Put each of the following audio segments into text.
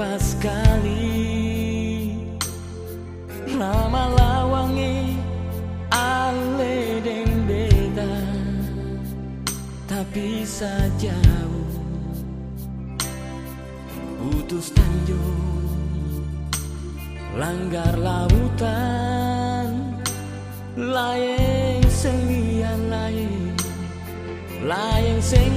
pas sekali Lama lawangi ale deng beda Tapi sajauh Putus tanjung Langgar lautan Layeng selian layeng Layeng sing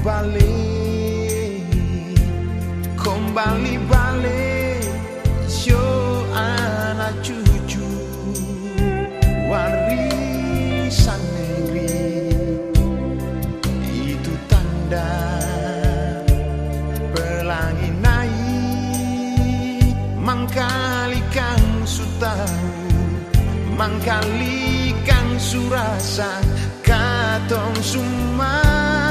mau balik Kembali balik. Show anak cucu Warisan negeri. Itu tanda Pelangi naik. Mangkali kang sutahu Mangkali kang surasa. Katong sumau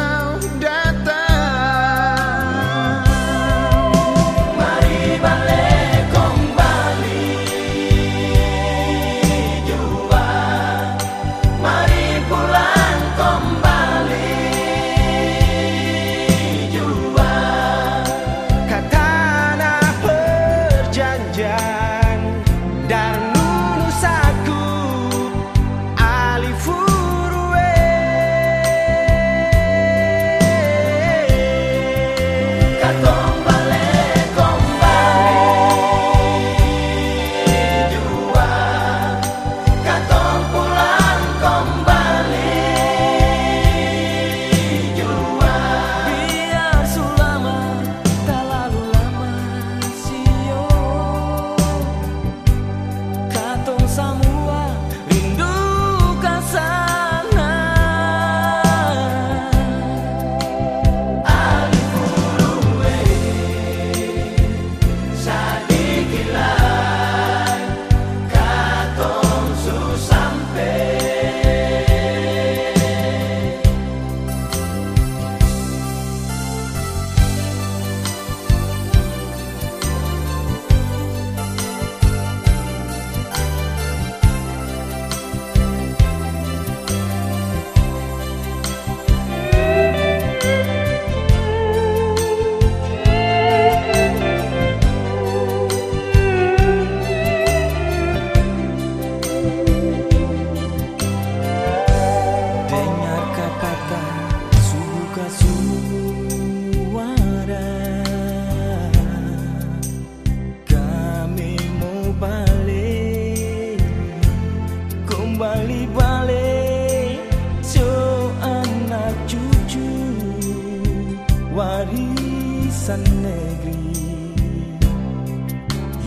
Warisan negeri.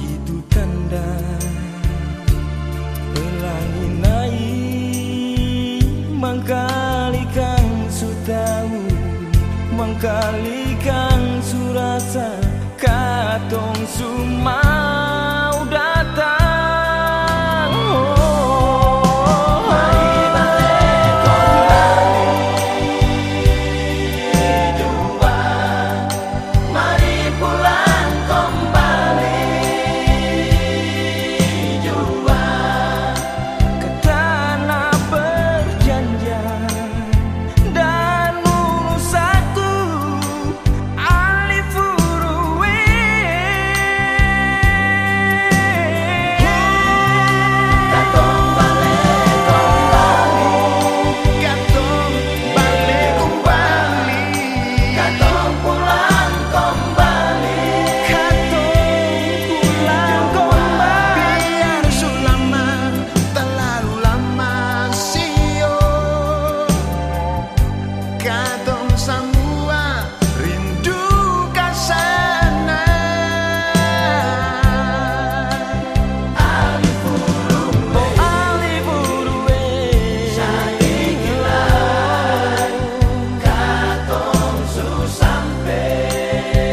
Itu tanda Pelangi naik. Mangkali kang sutahu Mangkali day.